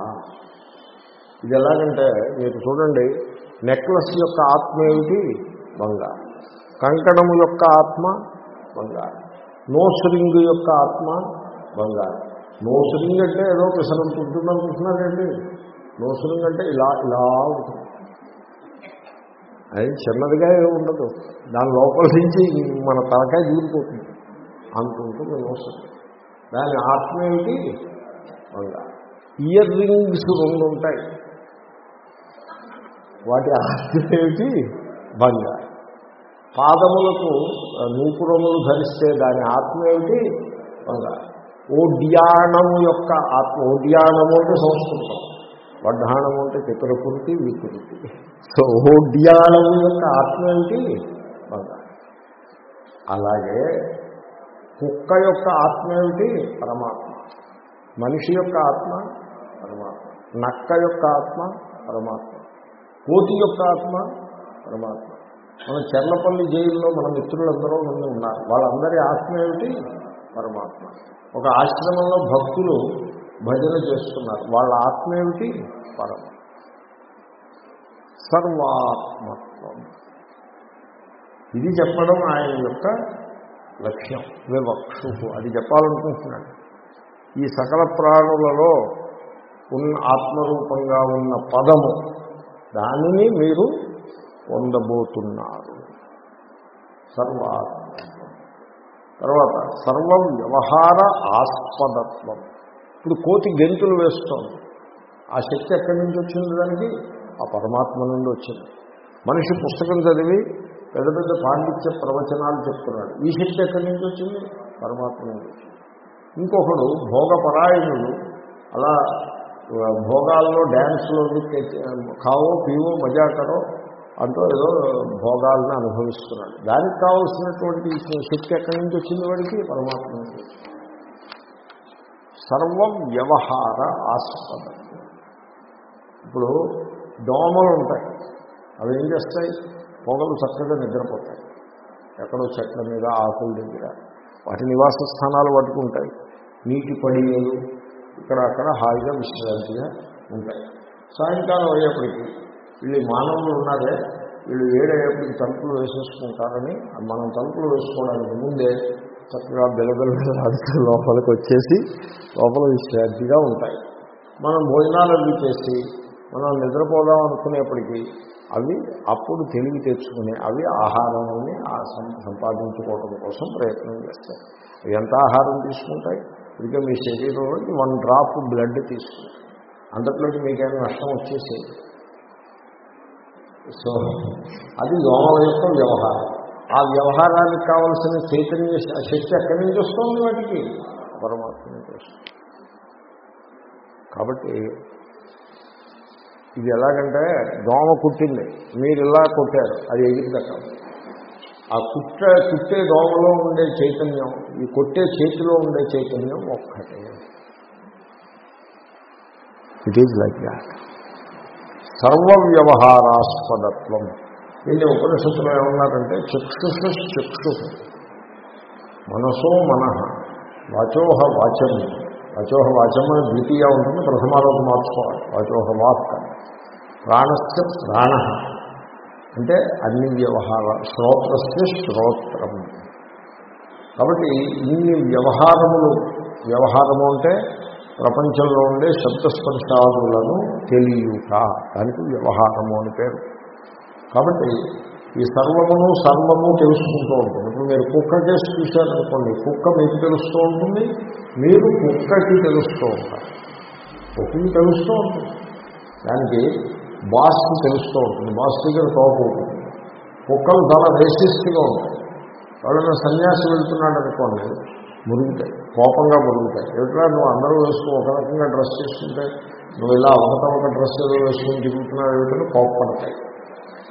ఇది ఎలాగంటే మీరు చూడండి నెక్లెస్ యొక్క ఆత్మ ఏమిటి? బంగారం. కంకణము యొక్క ఆత్మ బంగారం. నోస్ యొక్క ఆత్మ బంగారం. నోస్రింగ్ అంటే ఏదో పిసరంత ఉంటుందనుకుంటున్నారండి నోస్ రింగ్ అంటే ఇలా ఇలా ఉంటుంది. అది చిన్నదిగా ఏమి ఉండదు. దాని లోపల నుంచి మన తలకాయ దిగిపోతుంది అంత ఉంటుంది నోస్. దాని ఆత్మ ఏంటి బంగారం. ఇయర్ రింగ్స్ రెండు ఉంటాయి వాటి ఆత్మ ఏమిటి? బంగారం. పాదములకు నూపురములు ధరిస్తే దాని ఆత్మ ఏమిటి? బంగారం. ఓడ్యానము యొక్క ఆత్మ ఓడ్యాణము అంటే సంస్కృతం. వడ్డాణము అంటే చక్రపురికి వికృతి. సో ఓడ్యాణము యొక్క ఆత్మ ఏమిటి? బంగారం. అలాగే కుక్క యొక్క ఆత్మ ఏమిటి? పరమాత్మ. మనిషి యొక్క ఆత్మ పరమాత్మ. నక్క యొక్క ఆత్మ పరమాత్మ. కోతి యొక్క ఆత్మ పరమాత్మ. మన చెర్లపల్లి జైల్లో మన మిత్రులందరూ నుండి ఉన్నారు. వాళ్ళందరి ఆత్మ ఏమిటి? పరమాత్మ. ఒక ఆశ్రమంలో భక్తులు భజన చేస్తున్నారు. వాళ్ళ ఆత్మ ఏమిటి? పరమ. సర్వాత్మత్వం. ఇది చెప్పడం ఆయన యొక్క లక్ష్యం. వివక్షు. అది చెప్పాలనుకుంటున్నాడు. ఈ సకల ప్రాణులలో ఉన్న ఆత్మరూపంగా ఉన్న పదము దానిని మీరు పొందబోతున్నారు. సర్వాత్మ. తర్వాత సర్వ వ్యవహార ఆస్పదత్వం. ఇప్పుడు కోతి గెంతులు వేస్తోంది. ఆ శక్తి ఎక్కడి నుంచి వచ్చింది దానికి? ఆ పరమాత్మ నుండి వచ్చింది. మనిషి పుస్తకం చదివి పెద్ద పెద్ద పాండిత్య ప్రవచనాలు చెప్తున్నాడు. ఈ శక్తి ఎక్కడి నుంచి వచ్చింది? పరమాత్మ నుండి వచ్చింది. ఇంకొకడు భోగపరాయణుడు. అలా భోగాల్లో డ్యాన్స్లో కావో పీవో మజా కరో అంటూ ఏదో భోగాలను అనుభవిస్తున్నాడు. దానికి కావలసినటువంటి శక్తి ఎక్కడి నుంచి వచ్చింది వాడికి? పరమాత్మ నుంచి. వ్యవహార ఆస్పద. ఇప్పుడు దోమలు ఉంటాయి. అవి ఏం చేస్తాయి? పొగలు చక్కగా నిద్రపోతాయి. ఎక్కడో చెట్ల మీద ఆకుల దగ్గర. వాటి నివాస స్థానాలు వాటికి ఉంటాయి. నీటి పడియలు ఇక్కడ అక్కడ హాయిగా విశ్రాంతిగా ఉంటాయి. సాయంకాలం అయ్యేప్పటికీ వీళ్ళు మానవులు ఉన్నారే వీళ్ళు వేడయ్యేప్పటికి తలుపులు వేసేసుకుంటారని మనం తలుపులు వేసుకోవడానికి ముందే చక్కగా బిలబిలబిలాడుతూ లోపలికి వచ్చేసి లోపల విశ్రాంతిగా ఉంటాయి. మనం భోజనాలు అవి చేసి మనం నిద్రపోదాం అనుకునేప్పటికీ అవి అప్పుడు తెలివి తెచ్చుకుని అవి ఆహారాన్ని ఆ సంపాదించుకోవడం కోసం ప్రయత్నం చేస్తాయి. అవి ఎంత ఆహారం తీసుకుంటాయి? ఇదిగా మీ శరీరంలోకి వన్ డ్రాప్ బ్లడ్ తీసుకుంటాయి. అంతట్లోకి మీకేమైనా నష్టం వచ్చేసేది? సో అది దోమల యొక్క వ్యవహారం. ఆ వ్యవహారానికి కావలసిన చైతన్య శక్తి ఎక్కడి నుంచి వస్తుంది వాటికి? పరమాత్మ నుంచి వస్తుంది. కాబట్టి ఇది ఎలాగంటే దోమ కుట్టింది. మీరు ఇలా కొట్టారు. అది ఎగిరి దక్కాలి ఆ కుట్ట కుట్టే దోమలో ఉండే చైతన్యం ఈ కొట్టే చేతిలో ఉండే చైతన్యం ఒక్కటే. ఇట్ ఈజ్ లైక్ దాట్ సర్వ వ్యవహారాస్పదత్వం దీన్ని ఉపనిషత్తులో ఏమన్నారంటే చక్షుషు చక్షు. మనసో మన. వాచోహ వాచం వాచోహ వాచం అని ద్వితీయ ఉంటుంది ప్రథమాలోకి మార్చుకోవాలి వాచోహ వాక్ ప్రాణస్య ప్రాణ. అంటే అన్ని వ్యవహార శ్రోత్రస్య శ్రోత్రం. కాబట్టి ఇన్ని వ్యవహారములు వ్యవహారము అంటే ప్రపంచంలో ఉండే శబ్దస్పర్శాదులను తెలియట దానికి వ్యవహారము అని పేరు. కాబట్టి ఈ సర్వమును సర్వము తెలుసుకుంటూ ఉంటుంది. ఇప్పుడు మీరు కుక్క కేసు చూశారనుకోండి కుక్క మీకు తెలుస్తూ ఉంటుంది మీరు కుక్కకి తెలుస్తూ ఉంటారు. కుక్కకి తెలుస్తూ ఉంటుంది. దానికి బాస్కి తెలుస్తూ ఉంటుంది. బాస్ దగ్గర తోపు ఉంటుంది. కుక్కలు చాలా రేసిస్ట్గా ఉంటాయి. ఎవరైనా సన్యాసి వెళ్తున్నాడు అనుకోండి మురుగుతాయి. కోపంగా మురుగుతాయి. ఎట్లా నువ్వు అందరూ వేసుకో ఒక రకంగా డ్రెస్ చేసుకుంటే నువ్వు ఇలా ఒకట ఒక డ్రెస్ ఏదో వేసుకుని తిరుగుతున్నావు ఏమిటని కోపపడతాయి.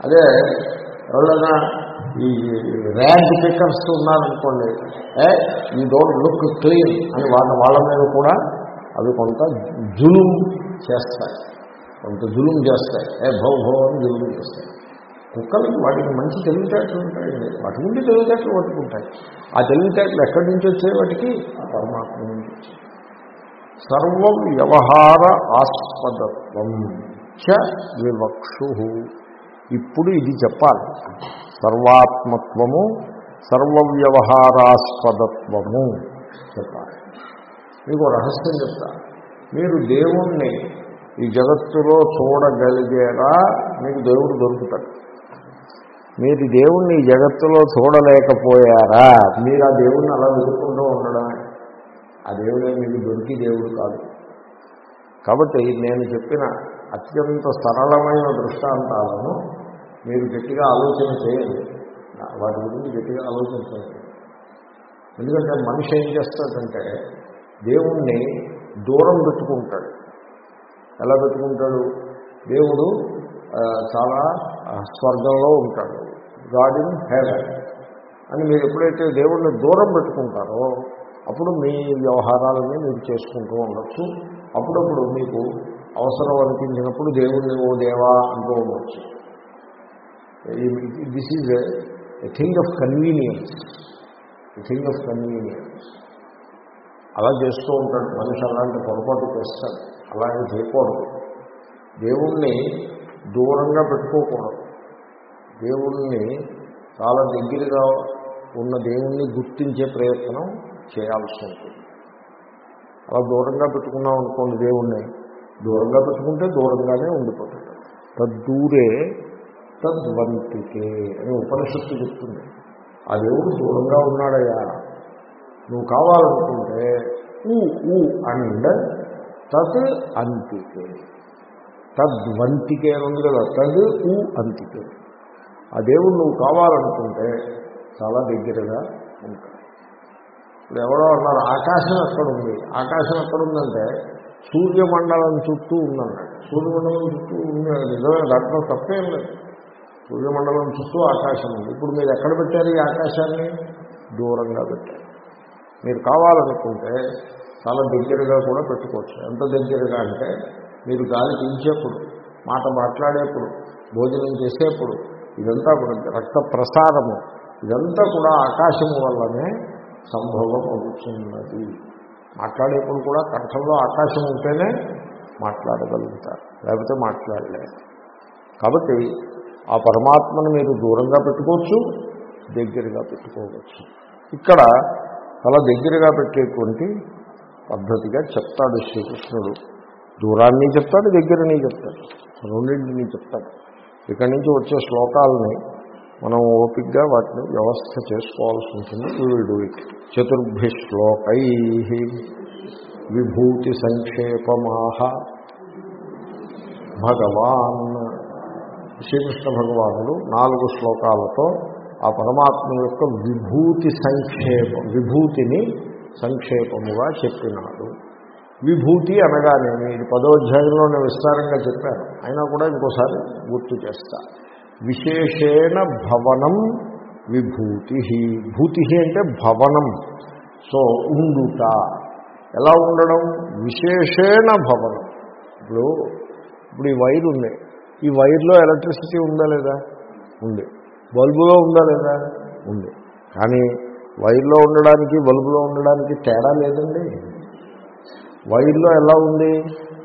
అదే ఎవరైనా ఈ ర్యాంక్ పికర్స్ ఉన్నారనుకోండి ఏ ఈ డోంట్ లుక్ క్లీన్ అని వాళ్ళ వాళ్ళ మీద కూడా అవి కొంత జులుం చేస్తాయి. కొంత జులుం చేస్తాయి. ఏ భౌ భౌ అని జులుం చేస్తాయి. కుక్కలకి వాటికి మంచి తెలివితేటలు ఉంటాయండి వాటి నుండి తెలివితేటలు పట్టుకుంటాయి. ఆ తెలివితేటలు ఎక్కడి నుంచి వచ్చే వాటికి? ఆ పరమాత్మ నుంచి సర్వ వ్యవహార ఆస్పదత్వం చ వివక్షు. ఇప్పుడు ఇది చెప్పాలి. సర్వాత్మత్వము సర్వ వ్యవహారాస్పదత్వము చెప్పాలి. మీకు రహస్యం చెప్తా. మీరు దేవుణ్ణి ఈ జగత్తులో చూడగలిగేలా మీకు దేవుడు దొరుకుతాడు. మీరు దేవుణ్ణి జగత్తులో చూడలేకపోయారా? మీరు ఆ దేవుణ్ణి అలా వెతుక్కుంటూ ఉండడమే. ఆ దేవుడే మీకు దొరికి దేవుడు కాదు. కాబట్టి నేను చెప్పిన అత్యంత సరళమైన దృష్టాంతాలను మీరు గట్టిగా ఆలోచన చేయండి. వాటి గురించి గట్టిగా ఆలోచించండి. ఎందుకంటే మనిషి ఏం చేస్తాడంటే దేవుణ్ణి దూరం పెట్టుకుంటాడు. ఎలా పెట్టుకుంటాడు? దేవుడు చాలా స్వర్గంలో ఉంటాడు. గాడ్ ఇన్ హెవెన్ అని మీరు ఎప్పుడైతే దేవుణ్ణి దూరం పెట్టుకుంటారో అప్పుడు మీ వ్యవహారాలని మీరు చేసుకుంటూ ఉండొచ్చు. అప్పుడప్పుడు మీకు అవసరం అనిపించినప్పుడు దేవుణ్ణి ఓ దేవా అంటూ ఉండొచ్చు. This is a thing of convenience thing of convenience అలా చేస్తూ ఉంటాడు. మనిషి అలాంటి పొరపాటు చేస్తాడు. అలాగే చేయకూడదు. దేవుణ్ణి దూరంగా పెట్టుకోకూడదు. దేవుణ్ణి చాలా దగ్గరగా ఉన్న దేవుణ్ణి గుర్తించే ప్రయత్నం చేయాల్సి ఉంటుంది. అలా దూరంగా పెట్టుకున్నాం అనుకోండి దేవుణ్ణి. దూరంగా పెట్టుకుంటే దూరంగానే ఉండిపోతుంది తద్దూరే తద్వంతికే అని ఉపనిషత్తు చెప్తుంది. ఆ దేవుడు దూరంగా ఉన్నాడయ్యా. నువ్వు కావాలనుకుంటే ఊ ఊ అండ్ తత్ అంతికే. తద్వంతికే అని ఉంది కదా తద్ ఊ అంతికే. ఆ దేవుడు నువ్వు కావాలనుకుంటే చాలా దగ్గరగా ఉంటాడు ఇప్పుడు ఎవరో అన్నారు ఆకాశం ఎక్కడ ఉంది ఆకాశం ఎక్కడ ఉందంటే సూర్యమండలం చుట్టూ ఉందన్నాడు. సూర్యమండలం చుట్టూ ఉంది నిజమే దాంట్లో తప్పేం లేదు. సూర్యమండలం చుట్టూ ఆకాశం ఉంది. ఇప్పుడు మీరు ఎక్కడ పెట్టారు ఈ ఆకాశాన్ని? దూరంగా పెట్టారు. మీరు కావాలనుకుంటే చాలా దగ్గరగా కూడా పెట్టుకోవచ్చు. ఎంత దగ్గరగా అంటే మీరు గాలి పీల్చేప్పుడు మాట మాట్లాడేప్పుడు భోజనం చేసేప్పుడు ఇదంతా కూడా రక్త ప్రసారము ఇదంతా కూడా ఆకాశము వల్లనే సంభవం అవుతున్నది. మాట్లాడేప్పుడు కూడా కంఠంలో ఆకాశం ఉంటేనే మాట్లాడగలుగుతారు లేకపోతే మాట్లాడలేదు కాబట్టి ఆ పరమాత్మను మీరు దూరంగా పెట్టుకోవచ్చు దగ్గరగా పెట్టుకోవచ్చు. ఇక్కడ చాలా దగ్గరగా పెట్టేటువంటి పద్ధతిగా చెప్తాడు శ్రీకృష్ణుడు. దూరాన్ని చెప్తాడు దగ్గరని చెప్తాడు రెండింటిని చెప్తాడు. ఇక్కడి నుంచి వచ్చే శ్లోకాలని మనం ఓపిక్గా వాటిని వ్యవస్థ చేసుకోవాల్సి ఉంటుంది. వీడు చతుర్భి శ్లోకై. విభూతి సంక్షేపమాహ. భగవాన్. శ్రీకృష్ణ భగవానుడు నాలుగు శ్లోకాలతో ఆ పరమాత్మ యొక్క విభూతి సంక్షేపం విభూతిని సంక్షేపముగా చెప్పినాడు. విభూతి అనగానేమి ఇది పదోధ్యాయంలో నేను విస్తారంగా చెప్పాను. అయినా కూడా ఇంకోసారి గుర్తు చేస్తా. విశేషేణ భవనం విభూతి. భూతి అంటే భవనం. సో ఉండుట. ఎలా ఉండడం? విశేషేణ భవనం. ఇప్పుడు ఇప్పుడు ఈ వైర్ ఉంది. ఈ వైర్లో ఎలక్ట్రిసిటీ ఉందా లేదా? ఉంది. బల్బులో ఉందా లేదా? ఉంది. కానీ వైర్లో ఉండడానికి బల్బులో ఉండడానికి తేడా లేదండి. వైర్లో ఎలా ఉంది?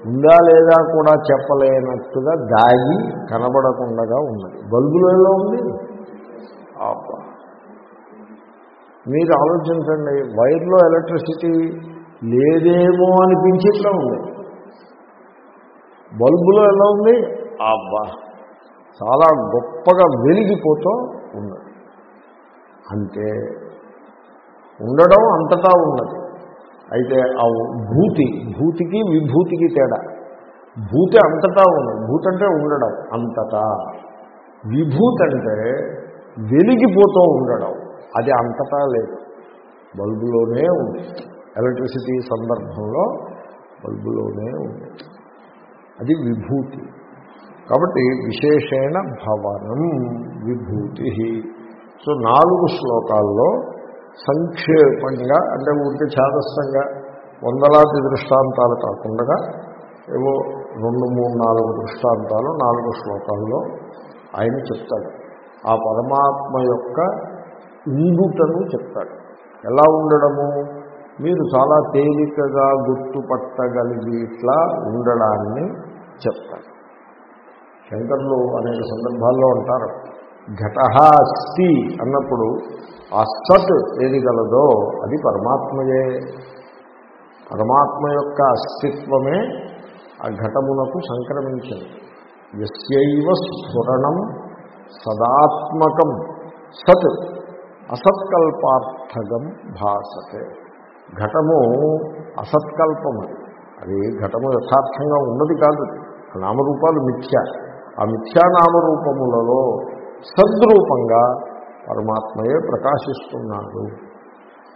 ఉందా లేదా కూడా చెప్పలేనట్టుగా దాగి కనబడకుండా ఉన్నది బల్బులో ఎలా ఉంది? మీరు ఆలోచించండి వైర్లో ఎలక్ట్రిసిటీ లేదేమో అనిపించేట్లా ఉంది. బల్బులో ఎలా ఉంది? అబ్బా. చాలా గొప్పగా వెలిగిపోతూ ఉన్నది అంటే ఉండడం అంతటా ఉన్నది. అయితే ఆ భూతి భూతికి విభూతికి తేడా. భూతి అంతటా ఉంది భూతి అంటే ఉండడం అంతటా. విభూతి అంటే వెలిగిపోతూ ఉండడం. అది అంతటా లేదు. బల్బులోనే ఉంది. ఎలక్ట్రిసిటీ సందర్భంలో బల్బులోనే ఉంది. అది విభూతి. కాబట్టి విశేషణ భవనం విభూతి. సో నాలుగు శ్లోకాల్లో సంక్షేపంగా అంటే ఊరికి ఛాదస్తంగా వందలాది దృష్టాంతాలు కాకుండా ఏవో రెండు మూడు నాలుగు దృష్టాంతాలు నాలుగు శ్లోకాల్లో ఆయన చెప్తాడు. ఆ పరమాత్మ యొక్క ఇందుటను చెప్తాడు. ఎలా ఉండడము? మీరు చాలా తేలికగా గుర్తుపట్టగలిగిట్లా ఉండడాన్ని చెప్తాడు. శంకర్లు అనేక సందర్భాల్లో అంటారు. ఘట అన్నప్పుడు ఆ సత్ ఏది గలదో అది పరమాత్మయే. పరమాత్మ యొక్క అస్తిత్వమే ఆ ఘటమునకు సంక్రమించింది. ఎస్యైవ స్ఫురణం సదాత్మకం సత్ అసత్కల్పార్థకం భాసతే. ఘటము అసత్కల్పము. అది ఘటము యథార్థంగా ఉన్నది కాదు. నామరూపాలు మిథ్య. ఆ మిథ్యానామరూపములలో సద్రూపంగా పరమాత్మయే ప్రకాశిస్తున్నాడు.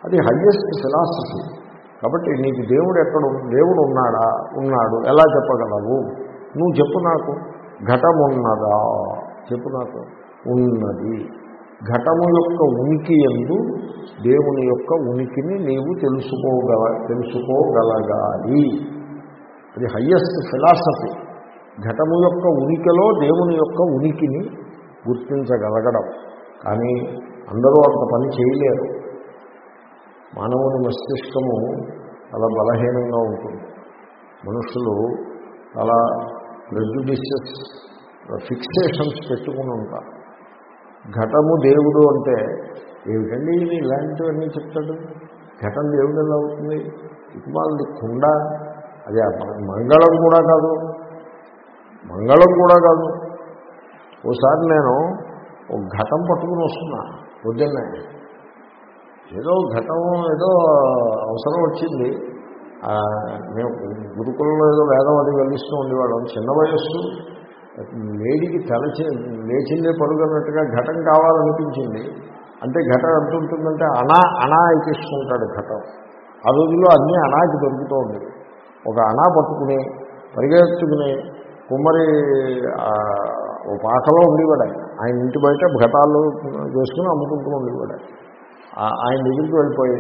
అది హయ్యెస్ట్ ఫిలాసఫీ కాబట్టి నీకు దేవుడు ఎక్కడ దేవుడు ఉన్నాడా ఉన్నాడు ఎలా చెప్పగలవు? నువ్వు చెప్పు నాకు. ఘటమున్నదా? చెప్పు నాకు. ఉన్నది. ఘటము యొక్క ఉనికి ఎందు దేవుని యొక్క ఉనికిని నీవు తెలుసుకోగల తెలుసుకోగలగాలి. అది హయ్యెస్ట్ ఫిలాసఫీ ఘటము యొక్క ఉనికిలో దేవుని యొక్క ఉనికిని గుర్తించగలగడం కానీ అందరూ అంత పని చేయలేరు. మానవుని మస్తిష్కము చాలా బలహీనంగా ఉంటుంది. మనుషులు చాలా ప్రెజుడిషియస్ ఫిక్సేషన్స్ పెట్టుకుని ఉంటారు. ఘటము దేవుడు అంటే ఏమిటండి ఇది? ఇలాంటివన్నీ చెప్తాడు. ఘటం దేవుడు ఎలా అవుతుంది? ఇటుమాలది కుండ అది మంగళం కూడా కాదు. మంగళం కూడా కాదు. ఓసారి నేను ఒక ఘటం పట్టుకుని వస్తున్నా పొద్దున్నే. ఏదో ఘటం ఏదో అవసరం వచ్చింది. మేము గురుకులంలో ఏదో వేదం అది వెళ్ళిస్తూ ఉండేవాళ్ళం. చిన్న వయస్సు లేడికి తలచి లేచిందే పడుకున్నట్టుగా ఘటం కావాలనిపించింది. అంటే ఘటం ఎంత ఉంటుందంటే అనా అనా ఎక్కించుకుంటాడు ఘటం. ఆ రోజుల్లో అన్నీ అనాకి దొరుకుతూ ఉండేవి ఒక అనా పట్టుకుని పరిగెత్తుకుని కుమ్మరి ఓ పాకలో ఉండేవాడు. ఆయన ఆయన ఇంటి బయట ఘటాలు చేసుకుని అమ్ముకుంటూ ఉండేవాడు. ఆయన. ఆయన దగ్గరికి వెళ్ళిపోయి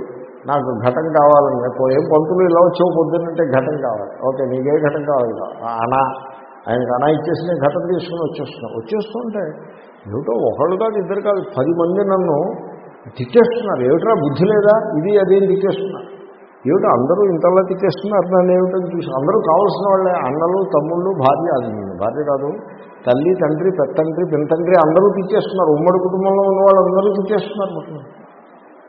నాకు ఘటం కావాలని ఏం పంతులు ఇలా వచ్చావు పొద్దున్నంటే ఘటం కావాలి. ఓకే నీకే ఘటం కావాలి అనా ఆయనకు అనా ఇచ్చేసి నేను ఘటం తీసుకుని వచ్చేస్తున్నాను వచ్చేస్తుంటే ఏమిటో ఒకళ్ళు కాదు ఇద్దరు కాదు పది మంది నన్ను తిట్టేస్తున్నారు. ఏమిట్రా బుద్ధి లేదా? ఇది అది తిట్టేస్తున్నారు. ఏమిటో అందరూ ఇంతలా తిట్టేస్తున్నారు నన్ను ఏమిటని చూసి అందరూ కావాల్సిన వాళ్ళే అన్నలు తమ్ముళ్ళు భార్య అది భార్య కాదు తల్లి తండ్రి పెత్తండ్రి పింతండ్రి అందరూ తిట్టేస్తున్నారు ఉమ్మడి కుటుంబంలో ఉన్న వాళ్ళందరూ తిట్టేస్తున్నారు మొత్తం.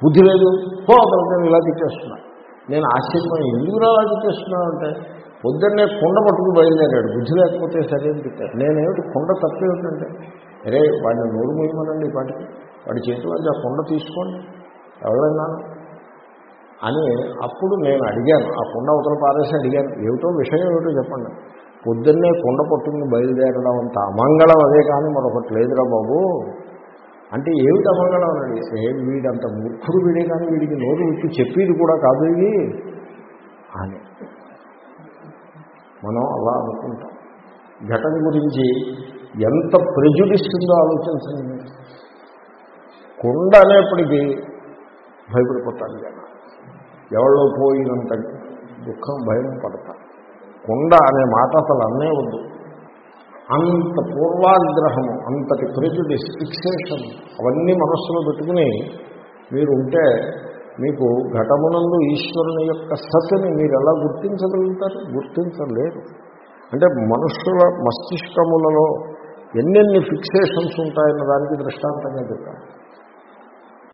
బుద్ధి లేదు. పో నేను ఇలా తిట్టేస్తున్నా నేను ఆశ్చర్యం ఎందుకు అలా తిట్టేస్తున్నాను అంటే పొద్దున్నే కుండ పట్టుకు బయలుదేరాడు. బుద్ధి లేకపోతే సరే తిట్టాడు నేనేమిటి కుండ తప్పేమిటంటే అరే వాడిని నోరు మూయమనండి వాడికి వాడి చేతిలో ఆ కుండ తీసుకోండి. ఎవరన్నాను అని అప్పుడు నేను అడిగాను. ఆ కుండ అవతల పారేసి అడిగాను. ఏమిటో విషయం ఏమిటో చెప్పండి. పొద్దున్నే కుండ పట్టుకుని బయలుదేరడం అంత అమంగళం అదే కానీ మరొకటి లేదురా బాబు. అంటే ఏమిటి అమంగళం అని అడిగితే వీడంత మూర్ఖుడు వీడే కానీ వీడికి నోరు విప్పి చెప్పేది కూడా కాదు ఇది. అని. మనం అలా అనుకుంటాం. ఘటన గురించి ఎంత ప్రజుడిస్తుందో ఆలోచించండి మీరు. కొండ అనేప్పటికీ భయపడిపోతాను జనం ఎవరిలో పోయినంత దుఃఖం భయం పడతాను కొండ అనే మాట అసలు అన్నే వద్దు. అంత పూర్వాగ్రహము అంతటి ప్రెజుడిస్ ఫిక్సేషన్ అవన్నీ మనస్సులో పెట్టుకుని మీరు ఉంటే మీకు ఘటమునందు ఈశ్వరుని యొక్క సత్యని మీరు ఎలా గుర్తించగలుగుతారు? గుర్తించలేరు. అంటే మనుషుల మస్తిష్కములలో ఎన్నెన్ని ఫిక్సేషన్స్ ఉంటాయన్న దానికి దృష్టాంతంగా చెప్పాను